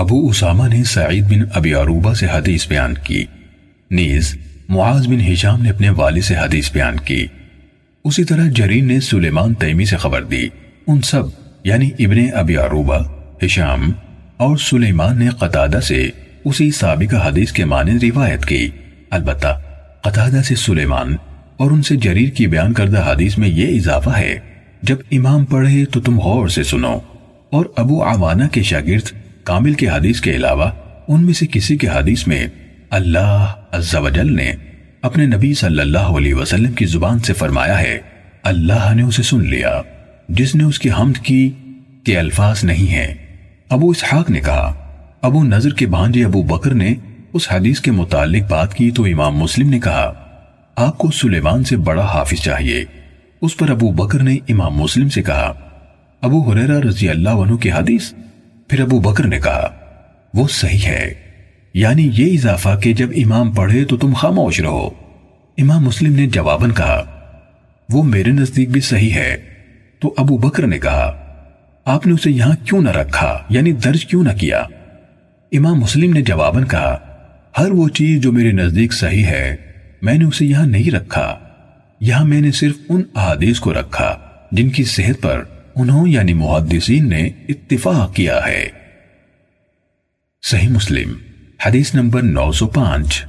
ابو اسامہ نے سعید بن ابی عروبہ سے حدیث بیان کی۔ نیز، معاذ بن ہشام نے اپنے والد سے حدیث بیان کی۔ اسی طرح جرین نے سلیمان تیمی سے خبر دی۔ ان سب یعنی ابن ابی عروبہ، ہشام اور سلیمان نے قطادہ سے اسی سابقہ حدیث کے معنی روایت کی۔ البتہ، قطادہ سے سلیمان اور ان سے جریر کی بیان کردہ حدیث میں یہ اضافہ ہے، جب امام پڑھے تو تم غور سے سنو اور ابو عوانہ کے شاگرد کامل کے حدیث کے علاوہ ان میں سے کسی کے حدیث میں اللہ عز و جل نے اپنے نبی صلی اللہ علیہ وسلم کی زبان سے فرمایا ہے، اللہ نے اسے سن لیا، جس نے اس کی حمد کی کہ الفاظ نہیں ہیں۔ ابو اسحاق نے کہا، ابو نظر کے بھانجے ابو بکر نے اس حدیث کے متعلق بات کی تو امام مسلم نے کہا، آپ کو سلیمان سے بڑا حافظ چاہیے۔ اس پر ابو بکر نے امام مسلم سے کہا، ابو حریرہ رضی اللہ عنہ کی حدیث پھر ابو بکر نے کہا، وہ صحیح ہے یعنی یہ اضافہ کہ جب امام پڑھے تو تم خاموش رہو۔ امام مسلم نے جواباً کہا، وہ میرے نزدیک بھی صحیح ہے۔ تو ابو بکر نے کہا، آپ نے اسے یہاں کیوں نہ رکھا؟ یعنی درج کیوں نہ کیا؟ امام مسلم نے جواباً کہا، ہر وہ چیز جو میرے نزدیک صحیح ہے، میں نے اسے یہاں نہیں رکھا۔ یہاں میں نے صرف ان احادیث کو رکھا، جن کی صحت پر انہوں یعنی محدثین نے اتفاق کیا ہے۔ صحیح مسلم حدیث نمبر نو سو پانچ۔